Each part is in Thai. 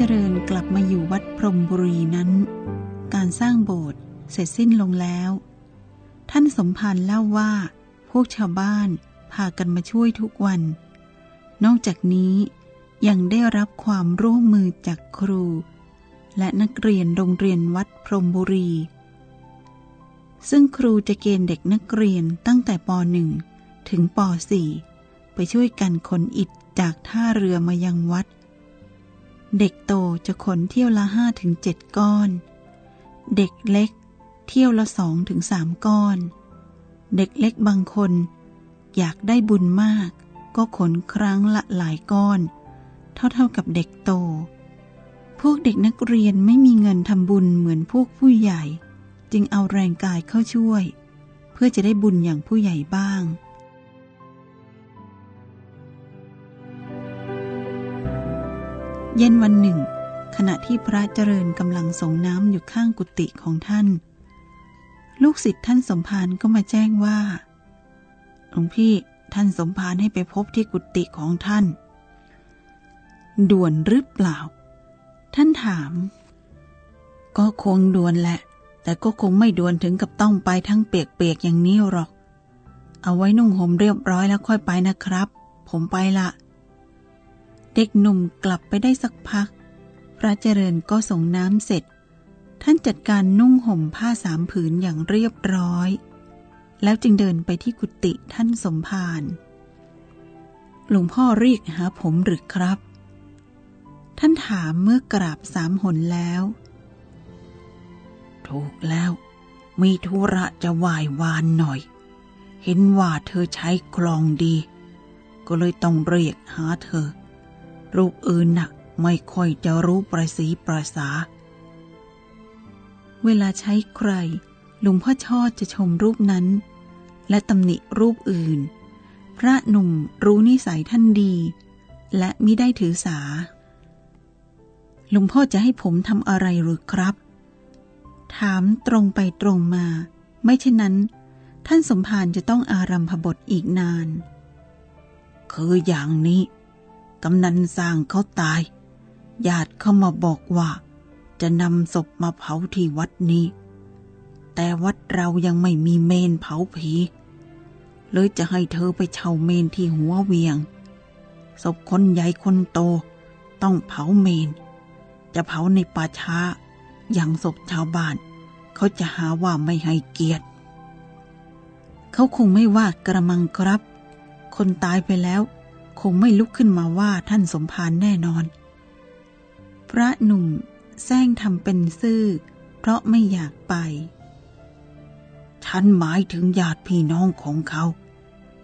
เจริญกลับมาอยู่วัดพรมบุรีนั้น การสร้างโบสถ์เสร็จสิ้นลงแล้ว ท่านสมภารเล่าว่า พวกชาวบ้านพากันมาช่วยทุกวัน นอกจากนี้ยังได้รับความร่วมมือจากครู และนักเรียนโรงเรียนวัดพรมบุรี ซึ่งครูจะเกณฑ์เด็กนักเรียนตั้งแต่ป .1 ถึงป .4 ไปช่วยกันขนอิฐจากท่าเรือมายังวัด เด็กโตจะขนเที่ยวละห้าถึงเจ็ดก้อน เด็กเล็ก เที่ยวละสองถึงสามก้อน เด็กเล็กบางคน อยากได้บุญมาก ก็ขนครั้งละหลายก้อน เท่าๆกับเด็กโต พวกเด็กนักเรียนไม่มีเงินทำบุญเหมือนพวกผู้ใหญ่ จึงเอาแรงกายเข้าช่วย เพื่อจะได้บุญอย่างผู้ใหญ่บ้าง เย็นวันหนึ่ง ขณะที่พระเจริญกำลังสงน้ำอยู่ข้างกุฏิของท่าน ลูกศิษย์ท่านสมภารก็มาแจ้งว่าหลวงพี่ท่านสมภารให้ไปพบที่กุฏิของท่าน ด่วนหรือเปล่า ท่านถาม ก็คงด่วนแหละ แต่ก็คงไม่ด่วนถึงกับต้องไปทั้งเปียกๆอย่างนี้หรอก เอาไว้นุ่งห่มเรียบร้อยแล้วค่อยไปนะครับ ผมไปละ เด็กหนุ่มกลับไปได้สักพัก พระเจริญก็ส่งน้ำเสร็จ ท่านจัดการนุ่งห่มผ้าสามผืนอย่างเรียบร้อย แล้วจึงเดินไปที่กุฏิท่านสมภารหลวงพ่อเรียกหาผมหรือครับ ท่านถามเมื่อกราบสามหนแล้ว ถูกแล้ว มีธุระจะวายวานหน่อย เห็นว่าเธอใช้คลองดี ก็เลยต้องเรียกหาเธอ รูปอื่นน่ะไม่ค่อยจะรู้ประสีประสา เวลาใช้ใคร หลวงพ่อชอดจะชมรูปนั้น และตำหนิรูปอื่น พระหนุ่มรู้นิสัยท่านดี และมิได้ถือสา หลวงพ่อจะให้ผมทำอะไรหรือครับ ถามตรงไปตรงมา ไม่เช่นนั้น ท่านสมภารจะต้องอารัมพบทอีกนาน คืออย่างนี้ กำนันสร้างเขาตาย ญาติเข้ามาบอกว่า จะนำศพมาเผาที่วัดนี้ แต่วัดเรายังไม่มีเมนเผาผีเลยจะให้เธอไปเช่าเมนที่หัวเวียง ศพคนใหญ่คนโต ต้องเผาเมน จะเผาในป่าช้า อย่างศพชาวบ้าน เขาจะหาว่าไม่ให้เกียรติ เขาคงไม่ว่ากระมังครับ คนตายไปแล้ว คงไม่ลุกขึ้นมาว่าท่านสมภารแน่นอน พระหนุ่มแซงทำเป็นซื่อ เพราะไม่อยากไป ฉันหมายถึงญาติพี่น้องของเขา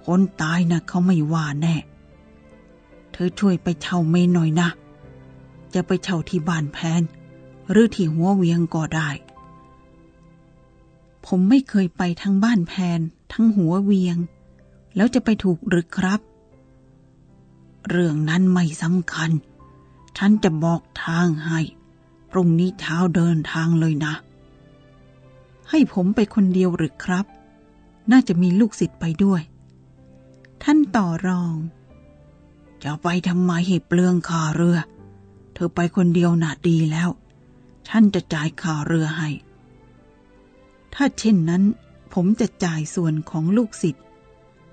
คนตายนะเขาไม่ว่าแน่ เธอช่วยไปเช่าเมนหน่อยนะ จะไปเช่าที่บ้านแพน หรือที่หัวเวียงก็ได้ ผมไม่เคยไปทั้งบ้านแพน ทั้งหัวเวียง แล้วจะไปถูกหรือครับ เรื่องนั้นไม่สำคัญ ฉันจะบอกทางให้ พรุ่งนี้เช้าเดินทางเลยนะ ให้ผมไปคนเดียวหรือครับ น่าจะมีลูกศิษย์ไปด้วย ท่านต่อรอง จะไปทำไมให้เปลืองค่าเรือ เธอไปคนเดียวน่ะดีแล้วฉันจะจ่ายค่าเรือให้ ถ้าเช่นนั้น ผมจะจ่ายส่วนของลูกศิษย์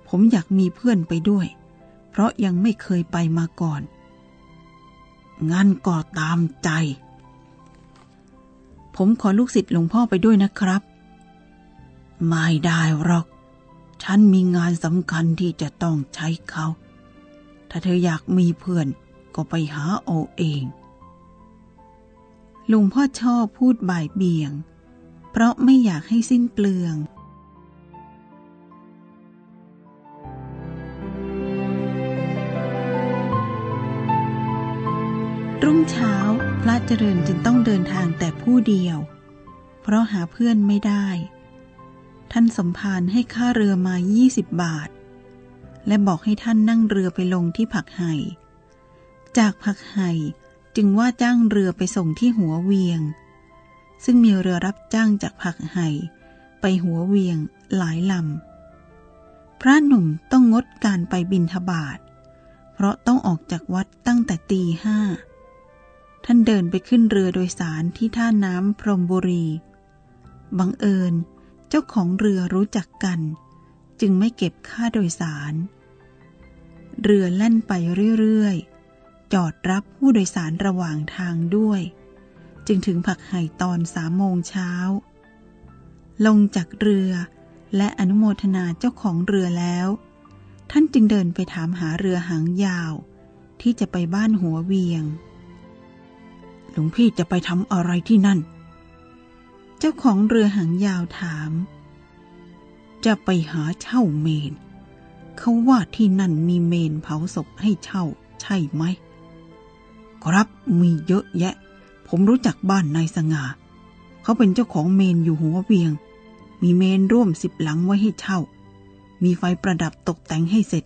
ผมอยากมีเพื่อนไปด้วย เพราะยังไม่เคยไปมาก่อน งั้นก็ตามใจ ผมขอลูกศิษย์หลวงพ่อไปด้วยนะครับ ไม่ได้หรอก ฉันมีงานสำคัญที่จะต้องใช้เขา ถ้าเธออยากมีเพื่อนก็ไปหาเอาเองลุงพ่อชอบพูดบ่ายเบี่ยง เพราะไม่อยากให้สิ้นเปลือง รุ่งเช้าพระเจริญจึงต้องเดินทางแต่ผู้เดียว เพราะหาเพื่อนไม่ได้ ท่านสมภารให้ค่าเรือมา20บาท และบอกให้ท่านนั่งเรือไปลงที่ผักไห่ จากผักไห่จึงว่าจ้างเรือไปส่งที่หัวเวียง ซึ่งมีเรือรับจ้างจากผักไห่ไปหัวเวียงหลายลำ พระหนุ่มต้องงดการไปบินทบาท เพราะต้องออกจากวัดตั้งแต่ตีห้า ท่านเดินไปขึ้นเรือโดยสารที่ท่าน้ำพรมบุรี บังเอิญเจ้าของเรือรู้จักกัน จึงไม่เก็บค่าโดยสาร เรือแล่นไปเรื่อยๆ จอดรับผู้โดยสารระหว่างทางด้วย จึงถึงผักไห่ตอนสามโมงเช้า ลงจากเรือและอนุโมทนาเจ้าของเรือแล้ว ท่านจึงเดินไปถามหาเรือหางยาว ที่จะไปบ้านหัวเวียง หลวงพี่จะไปทำอะไรที่นั่น เจ้าของเรือหางยาวถาม จะไปหาเช่าเมน เขาว่าที่นั่นมีเมนเผาศพให้เช่าใช่ไหม ครับมีเยอะแยะ ผมรู้จักบ้านนายสง่า เขาเป็นเจ้าของเมนอยู่หัวเวียง มีเมนร่วมสิบหลังไว้ให้เช่า มีไฟประดับตกแต่งให้เสร็จ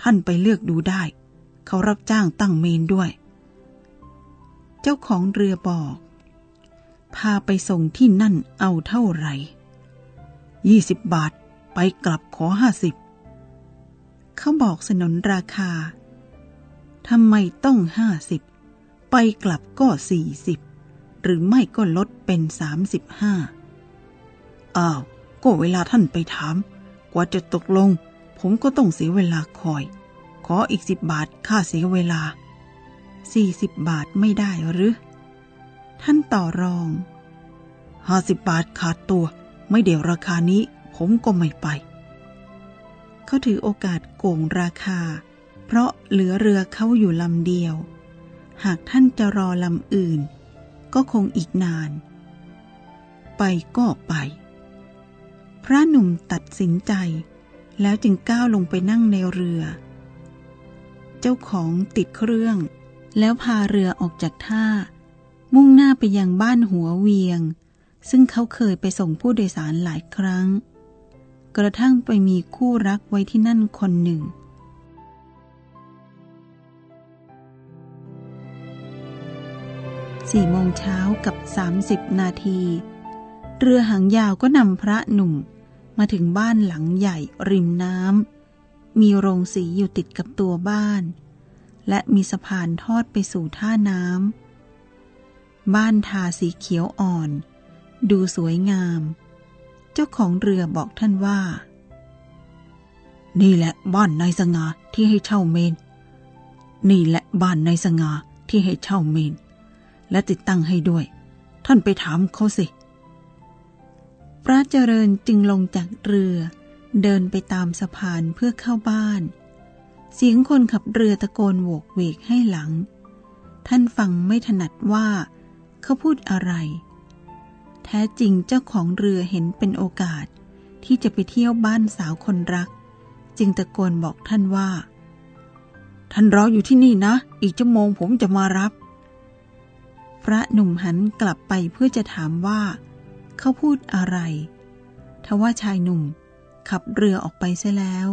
ท่านไปเลือกดูได้ เขารับจ้างตั้งเมนด้วย เจ้าของเรือบอก พาไปส่งที่นั่นเอาเท่าไหร่ยี่สิบบาทไปกลับขอห้าสิบเขาบอกสนนราคาทำไมต้องห้าสิบไปกลับก็สี่สิบหรือไม่ก็ลดเป็นสามสิบห้าอ้าว ก็เวลาท่านไปถาม กว่าจะตกลง ผมก็ต้องเสียเวลาคอย ขออีกสิบบาทค่าเสียเวลา สี่สิบบาทไม่ได้หรือ ท่านต่อรองห้าสิบบาทขาดตัวไม่เดี๋ยวราคานี้ผมก็ไม่ไป เขาถือโอกาสโกงราคา เพราะเหลือเรือเขาอยู่ลำเดียว หากท่านจะรอลำอื่น ก็คงอีกนาน ไปก็ไป พระหนุ่มตัดสินใจแล้วจึงก้าวลงไปนั่งในเรือ เจ้าของติดเครื่อง แล้วพาเรือออกจากท่า มุ่งหน้าไปยังบ้านหัวเวียง ซึ่งเขาเคยไปส่งผู้โดยสารหลายครั้ง กระทั่งไปมีคู่รักไว้ที่นั่นคนหนึ่ง สี่โมงเช้ากับสามสิบนาที เรือหางยาวก็นำพระหนุ่มมาถึงบ้านหลังใหญ่ริมน้ำมีโรงสีอยู่ติดกับตัวบ้าน และมีสะพานทอดไปสู่ท่าน้ำ บ้านทาสีเขียวอ่อน ดูสวยงาม เจ้าของเรือบอกท่านว่า นี่แหละบ้านนายสง่าที่ให้เช่าเมน นี่แหละบ้านนายสง่าที่ให้เช่าเมน และติดตั้งให้ด้วย ท่านไปถามเขาสิ พระเจริญจึงลงจากเรือเดินไปตามสะพานเพื่อเข้าบ้าน เสียงคนขับเรือตะโกนโวกเวกให้หลัง ท่านฟังไม่ถนัดว่า เขาพูดอะไร แท้จริงเจ้าของเรือเห็นเป็นโอกาสที่จะไปเที่ยวบ้านสาวคนรัก จึงตะโกนบอกท่านว่า ท่านรออยู่ที่นี่นะ อีกชั่วโมงผมจะมารับ พระหนุ่มหันกลับไปเพื่อจะถามว่า เขาพูดอะไรทว่าชายหนุ่มขับเรือออกไปเสียแล้ว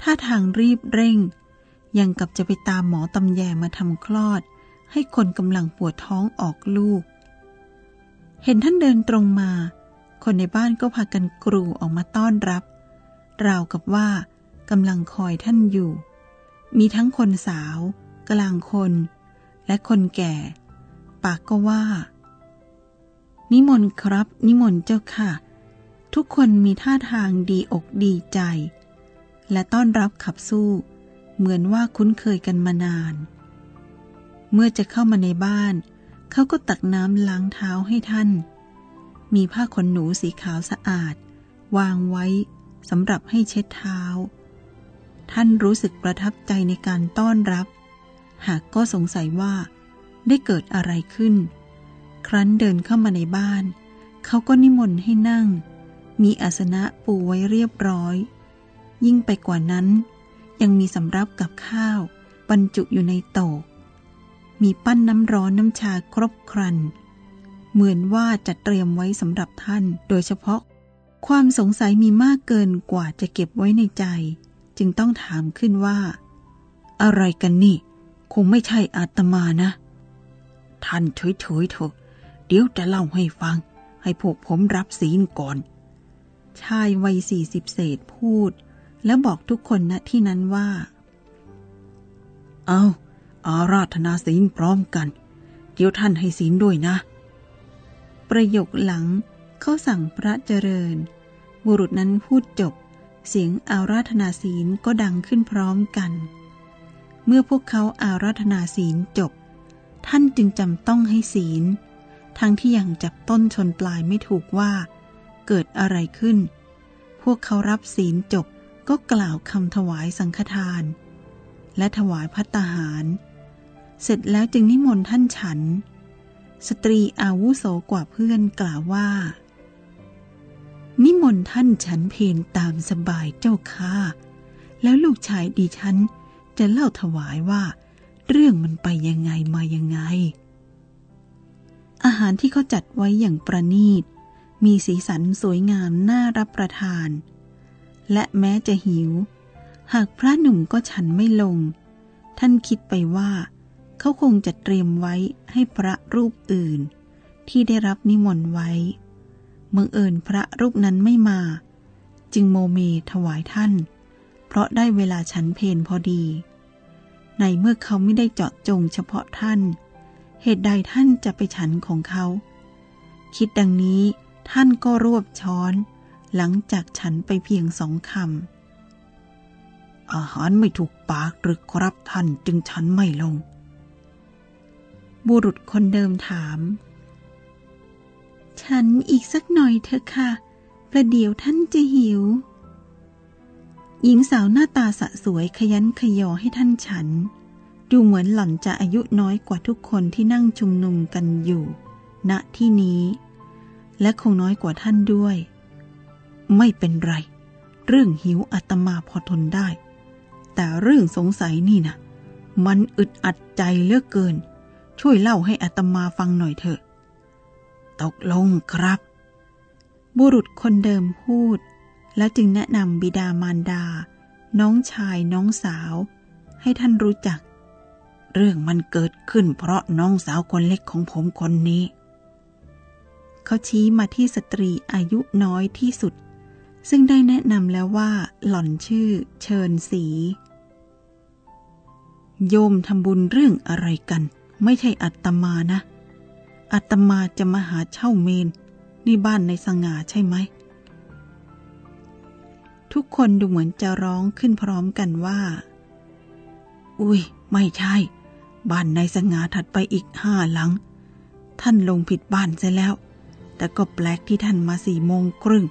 ท่าทางรีบเร่ง ยังกับจะไปตามหมอตำแยมาทำคลอด ให้คนกำลังปวดท้องออกลูก เห็นท่านเดินตรงมา คนในบ้านก็พากันกรูออกมาต้อนรับ ราวกับว่ากำลังคอยท่านอยู่ มีทั้งคนสาว กลางคน และคนแก่ ปากก็ว่า นิมนต์ครับ นิมนต์เจ้าค่ะ ทุกคนมีท่าทางดีอกดีใจ และต้อนรับขับสู้ เหมือนว่าคุ้นเคยกันมานาน เมื่อจะเข้ามาในบ้าน เขาก็ตักน้ำล้างเท้าให้ท่าน มีผ้าขนหนูสีขาวสะอาด วางไว้สำหรับให้เช็ดเท้า ท่านรู้สึกประทับใจในการต้อนรับ หากก็สงสัยว่าได้เกิดอะไรขึ้น ครั้นเดินเข้ามาในบ้าน เขาก็นิมนต์ให้นั่ง มีอาสนะปูไว้เรียบร้อย ยิ่งไปกว่านั้น ยังมีสำรับกับข้าวบรรจุอยู่ในโตก มีปั้นน้ำร้อนน้ำชาครบครัน เหมือนว่าจะเตรียมไว้สำหรับท่าน โดยเฉพาะ ความสงสัยมีมากเกินกว่าจะเก็บไว้ในใจ จึงต้องถามขึ้นว่า อะไรกันนี่ คงไม่ใช่อาตมานะ ท่านเฉยๆเถอะเดี๋ยวจะเล่าให้ฟัง ให้พวกผมรับศีลก่อนชายวัยสี่สิบเศษพูด แล้วบอกทุกคนณที่นั้นว่า เอาอาราธนาศีลพร้อมกัน เดี๋ยวท่านให้ศีลด้วยนะ ประโยคหลังเขาสั่งพระเจริญ บุรุษนั้นพูดจบ เสียงอาราธนาศีลก็ดังขึ้นพร้อมกัน เมื่อพวกเขาอาราธนาศีลจบ ท่านจึงจำต้องให้ศีล ทั้งที่ยังจับต้นชนปลายไม่ถูกว่า เกิดอะไรขึ้น พวกเขารับศีลจบ ก็กล่าวคำถวายสังฆทาน และถวายพัตตาหาร เสร็จแล้วจึงนิมนต์ท่านฉัน สตรีอาวุโสกว่าเพื่อนกล่าวว่า นิมนต์ท่านฉันเพนตามสบายเจ้าค่ะแล้วลูกชายดิฉันจะเล่าถวายว่า เรื่องมันไปยังไงมายังไง อาหารที่เขาจัดไว้อย่างประณีต มีสีสันสวยงามน่ารับประทาน และแม้จะหิว หากพระหนุ่มก็ฉันไม่ลง ท่านคิดไปว่า เขาคงจะเตรียมไว้ให้พระรูปอื่น ที่ได้รับนิมนต์ไว้เมืองเอิญพระรูปนั้นไม่มา จึงโมเมถวายท่าน เพราะได้เวลาฉันเพนพอดี ในเมื่อเขาไม่ได้เจาะจงเฉพาะท่าน เหตุใดท่านจะไปฉันของเขา คิดดังนี้ท่านก็รวบช้อน หลังจากฉันไปเพียงสองคำ อาหารไม่ถูกปากหรือครับท่านจึงฉันไม่ลง บุรุษคนเดิมถาม ฉันอีกสักหน่อยเถอะค่ะ ประเดี๋ยวท่านจะหิว หญิงสาวหน้าตาสะสวยขยันขยอให้ท่านฉัน ดูเหมือนหล่อนจะอายุน้อยกว่าทุกคนที่นั่งชุมนุมกันอยู่ ณที่นี้ และคงน้อยกว่าท่านด้วย ไม่เป็นไร เรื่องหิวอาตมาพอทนได้ แต่เรื่องสงสัยนี่นะมันอึดอัดใจเหลือเกิน ช่วยเล่าให้อาตมาฟังหน่อยเถอะ ตกลงครับ บุรุษคนเดิมพูด แล้วจึงแนะนำบิดามารดา น้องชายน้องสาว ให้ท่านรู้จัก เรื่องมันเกิดขึ้นเพราะน้องสาวคนเล็กของผมคนนี้เขาชี้มาที่สตรีอายุน้อยที่สุด ซึ่งได้แนะนำแล้วว่า หล่อนชื่อเชิญสี โยมทำบุญเรื่องอะไรกัน ไม่ใช่อัตมานะ อัตมาจะมาหาเช่าเมน นี่บ้านในสง่าใช่ไหม ทุกคนดูเหมือนจะร้องขึ้นพร้อมกันว่า อุ้ย ไม่ใช่ บ้านในสง่าถัดไปอีกห้าหลัง ท่านลงผิดบ้านเสียแล้ว แต่ก็แปลกที่ท่านมาสี่โมงครึ่ง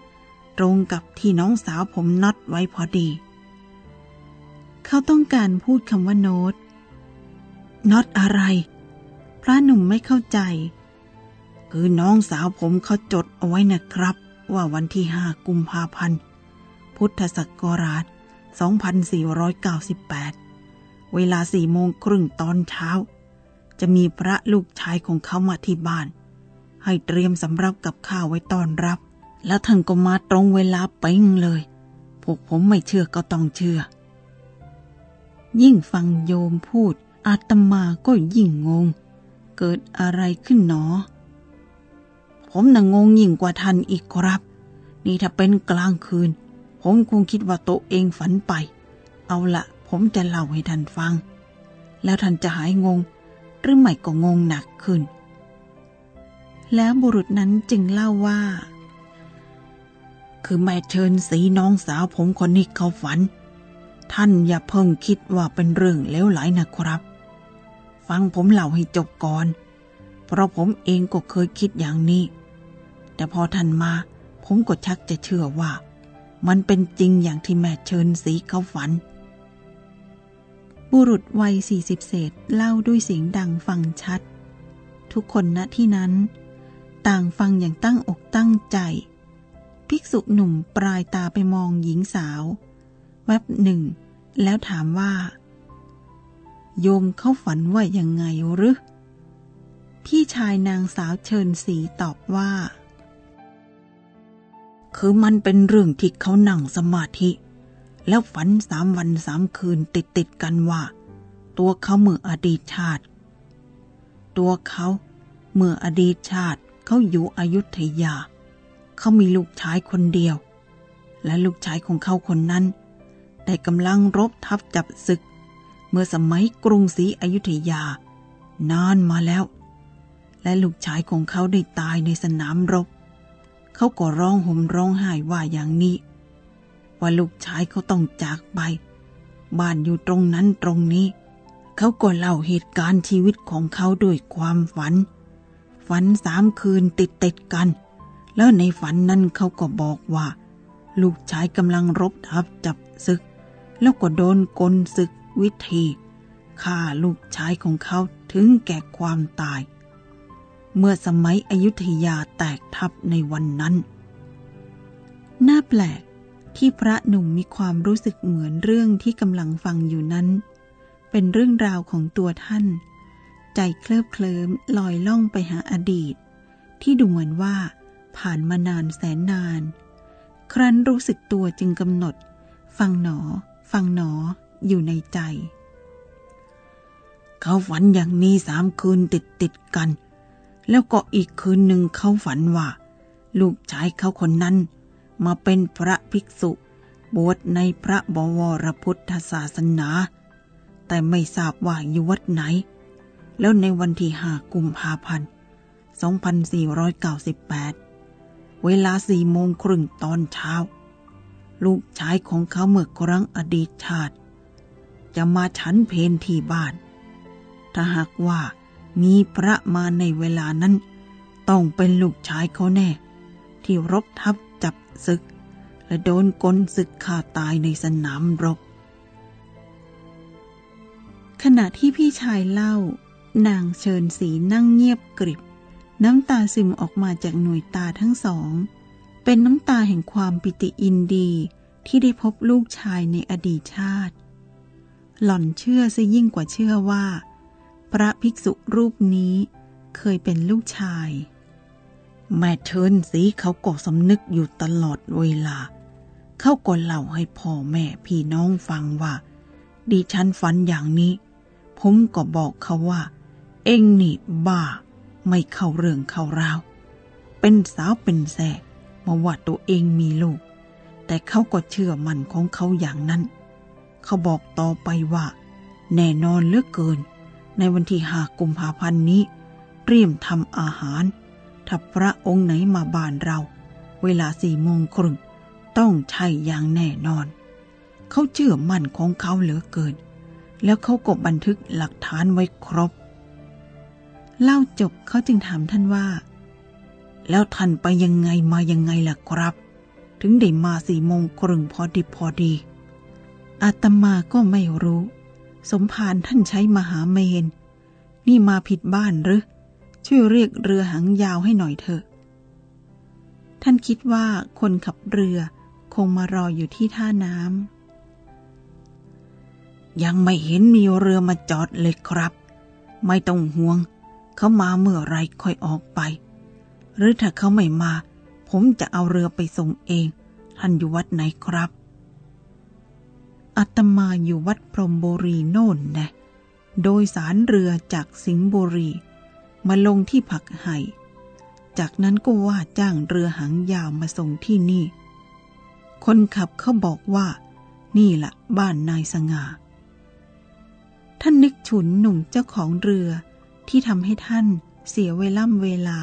ตรงกับที่น้องสาวผมนัดไว้พอดี เขาต้องการพูดคำว่าโน้ตน็อตอะไร พระหนุ่มไม่เข้าใจ คือน้องสาวผมเขาจดเอาไว้นะครับ ว่าวันที่ห้ากุมภาพันธ์พุทธศักราช 2498 เวลาสี่โมงครึ่งตอนเช้า จะมีพระลูกชายของเขามาที่บ้าน ให้เตรียมสำรับกับข้าวไว้ต้อนรับ แล้วท่านก็มาตรงเวลาเป้งเลย พวกผมไม่เชื่อก็ต้องเชื่อ ยิ่งฟังโยมพูด อาตมาก็ยิ่งงง เกิดอะไรขึ้นหนอ ผมน่ะงงยิ่งกว่าท่านอีกครับ นี่ถ้าเป็นกลางคืน ผมคงคิดว่าโตวเองฝันไป เอาละผมจะเล่าให้ท่านฟัง แล้วท่านจะหายงง หรือไม่ก็งงหนักขึ้น แล้วบุรุษนั้นจึงเล่าว่า คือแม่เชิญสีน้องสาวผมคนนี้เขาฝัน ท่านอย่าเพิ่งคิดว่าเป็นเรื่องเลวไหลนะครับ ฟังผมเล่าให้จบก่อน เพราะผมเองก็เคยคิดอย่างนี้ แต่พอท่านมา ผมก็ชักจะเชื่อว่า มันเป็นจริงอย่างที่แม่เชิญสีเขาฝัน บุรุษวัยสี่สิบเศษเล่าด้วยเสียงดังฟังชัด ทุกคนณที่นั้น ต่างฟังอย่างตั้งอกตั้งใจ ภิกษุหนุ่มปลายตาไปมองหญิงสาว แวบหนึ่ง แล้วถามว่า โยมเขาฝันว่ายังไงหรือ พี่ชายนางสาวเชิญสีตอบว่า คือมันเป็นเรื่องที่เขานั่งสมาธิ แล้วฝันสามวันสามคืนติดติดกันว่า ตัวเขาเมื่ออดีตชาติ ตัวเขาเมื่ออดีตชาติเขาอยู่อยุธยาเเขามีลูกชายคนเดียว และลูกชายของเขาคนนั้น ได้กำลังรบทับจับศึก เมื่อสมัยกรุงศรีอยุธยา นานมาแล้ว และลูกชายของเขาได้ตายในสนามรบ เขาก็ร้องห่มร้องไห้ว่าอย่างนี้ ว่าลูกชายเขาต้องจากไป บ้านอยู่ตรงนั้นตรงนี้ เขาก็เล่าเหตุการณ์ชีวิตของเขาด้วยความฝัน ฝันสามคืนติดติดกัน แล้วในฝันนั้นเขาก็บอกว่า ลูกชายกำลังรบทับจับศึก แล้วก็โดนกลศึกวิธีฆ่าลูกชายของเขาถึงแก่ความตาย เมื่อสมัยอยุธยาแตกทับในวันนั้น น่าแปลกที่พระหนุ่มมีความรู้สึกเหมือนเรื่องที่กำลังฟังอยู่นั้น เป็นเรื่องราวของตัวท่าน ใจเคลิบเคลิ้มลอยล่องไปหาอดีต ที่ดูเหมือนว่า ผ่านมานานแสนนาน ครั้นรู้สึกตัวจึงกำหนด ฟังหนอ ฟังหนอ อยู่ในใจ เขาฝันอย่างนี้สามคืนติดติดกัน แล้วก็อีกคืนหนึ่งเขาฝันว่า ลูกชายเขาคนนั้น มาเป็นพระภิกษุบวชในพระบวรพุทธศาสนา แต่ไม่ทราบว่าอยู่วัดไหน แล้วในวันที่ห้ากุมภาพันธ์2498 เวลาสี่โมงครึ่งตอนเช้า ลูกชายของเขาเมื่อครั้งอดีตชาติ จะมาฉันเพนที่บ้าน ถ้าหากว่ามีพระมาในเวลานั้น ต้องเป็นลูกชายเขาแน่ ที่รบทับจับศึก และโดนกลศึกฆ่าตายในสนามรบ ขณะที่พี่ชายเล่านางเชิญสีนั่งเงียบกริบ น้ำตาซึมออกมาจากหน่วยตาทั้งสอง เป็นน้ำตาแห่งความปิติอินดีที่ได้พบลูกชายในอดีตชาติ หล่อนเชื่อซะยิ่งกว่าเชื่อว่า พระภิกษุรูปนี้เคยเป็นลูกชาย แม่เชิญสีเขาก็สำนึกอยู่ตลอดเวลา เขาก็เล่าให้พ่อแม่พี่น้องฟังว่า ดิฉันฝันอย่างนี้ ผมก็บอกเขาว่า เอ็งนี่บ้า ไม่เข้าเรื่องเข้าราว เป็นสาวเป็นแสมาว่าตัวเองมีลูก แต่เขาก็เชื่อมั่นของเขาอย่างนั้น เขาบอกต่อไปว่า แน่นอนเหลือเกิน ในวันที่หากุมภาพันธ์นี้ เตรียมทำอาหาร ถ้าพระองค์ไหนมาบ้านเรา เวลาสี่โมงครึ่งต้องใช่อย่างแน่นอน เขาเชื่อมั่นของเขาเหลือเกิน แล้วเขาก็บันทึกหลักฐานไว้ครบ เล่าจบเขาจึงถามท่านว่า แล้วท่านไปยังไงมายังไงล่ะครับ ถึงได้มาสี่โมงครึ่งพอดีพอดีอาตมาก็ไม่รู้ สมภารท่านใช้มหาเมน นี่มาผิดบ้านหรือช่วยเรียกเรือหางยาวให้หน่อยเถอะ ท่านคิดว่าคนขับเรือคงมารออยู่ที่ท่าน้ำยังไม่เห็นมีเรือมาจอดเลยครับ ไม่ต้องห่วง เขามาเมื่อไรค่อยออกไป หรือถ้าเขาไม่มา ผมจะเอาเรือไปส่งเอง ท่านอยู่วัดไหนครับอาตมาอยู่วัดพรหมบุรีโน่นนะโดยสารเรือจากสิงห์บุรี มาลงที่ผักไห่จากนั้นก็ว่าจ้างเรือหางยาวมาส่งที่นี่ คนขับเขาบอกว่า นี่แหละบ้านนายสง่าท่านนึกฉุนหนุ่มเจ้าของเรือ ที่ทำให้ท่านเสียเวล่ำเวลา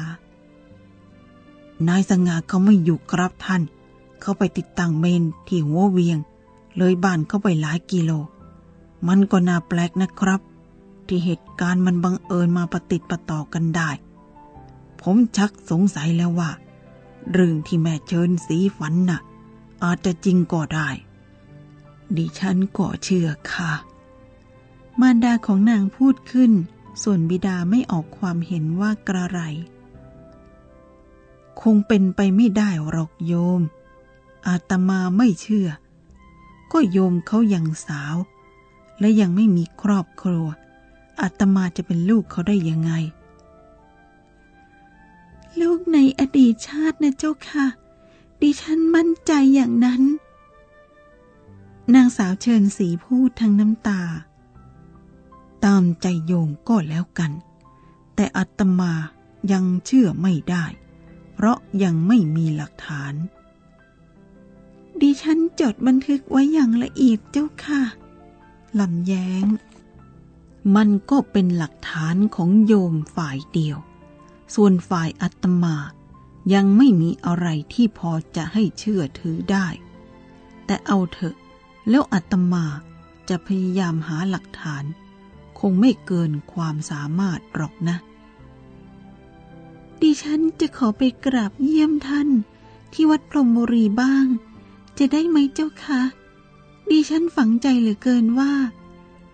นายสง่าเขาไม่อยู่ครับท่าน เขาไปติดตั้งเมนที่หัวเวียง เลยบ้านเขาไปหลายกิโล มันก็น่าแปลกนะครับ ที่เหตุการณ์มันบังเอิญมาประติดประต่อกันได้ ผมชักสงสัยแล้วว่า เรื่องที่แม่เชิญสีฝันน่ะ อาจจะจริงก็ได้ ดิฉันก็เชื่อค่ะมารดาของนางพูดขึ้น ส่วนบิดาไม่ออกความเห็นว่ากระไร คงเป็นไปไม่ได้หรอกโยม อาตมาไม่เชื่อ ก็โยมเขายังสาว และยังไม่มีครอบครัว อาตมาจะเป็นลูกเขาได้ยังไง ลูกในอดีตชาตินะเจ้าค่ะ ดิฉันมั่นใจอย่างนั้น นางสาวเชิญสีพูดทั้งน้ำตา ตามใจโยมก็แล้วกัน แต่อาตมายังเชื่อไม่ได้ เพราะยังไม่มีหลักฐาน ดิฉันจดบันทึกไว้อย่างละเอียดเจ้าค่ะลำแย้ง มันก็เป็นหลักฐานของโยมฝ่ายเดียว ส่วนฝ่ายอัตมายังไม่มีอะไรที่พอจะให้เชื่อถือได้ แต่เอาเถอะ แล้วอัตมาจะพยายามหาหลักฐาน คงไม่เกินความสามารถหรอกนะ ดิฉันจะขอไปกราบเยี่ยมท่าน ที่วัดพรหมบุรีบ้าง จะได้ไหมเจ้าคะ ดิฉันฝังใจเหลือเกินว่า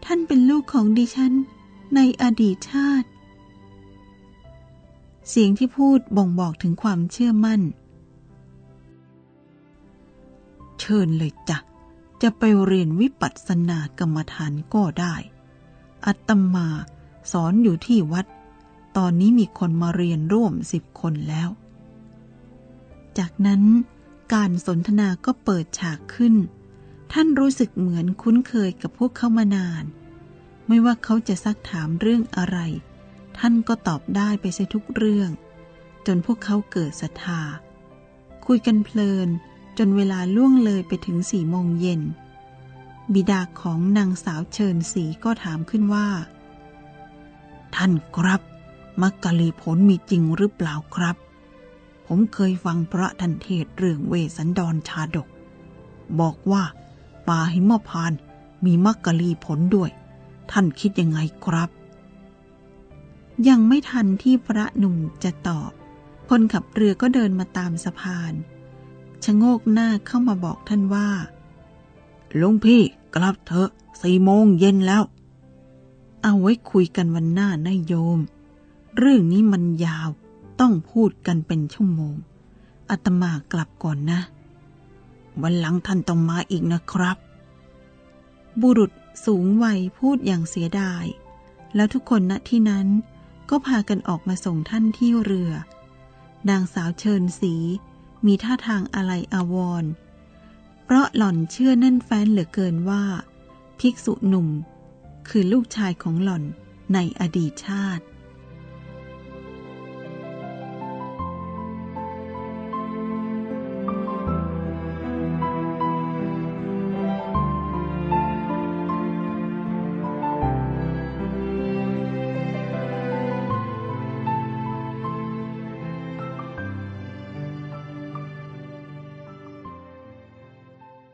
ท่านเป็นลูกของดิฉันในอดีตชาติ เสียงที่พูดบ่งบอกถึงความเชื่อมั่น เชิญเลยจ้ะจะไปเรียนวิปัสสนากรรมฐานก็ได้ อัตมา สอนอยู่ที่วัด ตอนนี้มีคนมาเรียนร่วมสิบคนแล้ว จากนั้นการสนทนาก็เปิดฉากขึ้น ท่านรู้สึกเหมือนคุ้นเคยกับพวกเขามานาน ไม่ว่าเขาจะซักถามเรื่องอะไร ท่านก็ตอบได้ไปเสียทุกเรื่อง จนพวกเขาเกิดศรัทธา คุยกันเพลินจนเวลาล่วงเลยไปถึงสี่โมงเย็น บิดาของนางสาวเชิญสีก็ถามขึ้นว่า ท่านครับ มักกะลีผลมีจริงหรือเปล่าครับ ผมเคยฟังพระทันเทศเรื่องเวสันดรชาดก บอกว่าป่าหิมพานมีมักกะลีผลด้วย ท่านคิดยังไงครับ ยังไม่ทันที่พระหนุ่มจะตอบ คนขับเรือก็เดินมาตามสะพานชะโงกหน้าเข้ามาบอกท่านว่า ลุงพี่กลับเถอะสี่โมงเย็นแล้ว เอาไว้คุยกันวันหน้านายโยม เรื่องนี้มันยาวต้องพูดกันเป็นชั่วโมงอาตมากลับก่อนนะ วันหลังท่านต้องมาอีกนะครับ บุรุษสูงวัยพูดอย่างเสียดาย แล้วทุกคนณที่นั้นก็พากันออกมาส่งท่านที่เรือ นางสาวเชิญสีมีท่าทางอะไรอาวรณ์ ราะหล่อนเชื่อแน่นแฟ้นเหลือเกินว่า ภิกษุหนุ่ม คือลูกชายของหล่อนในอดีตชาติ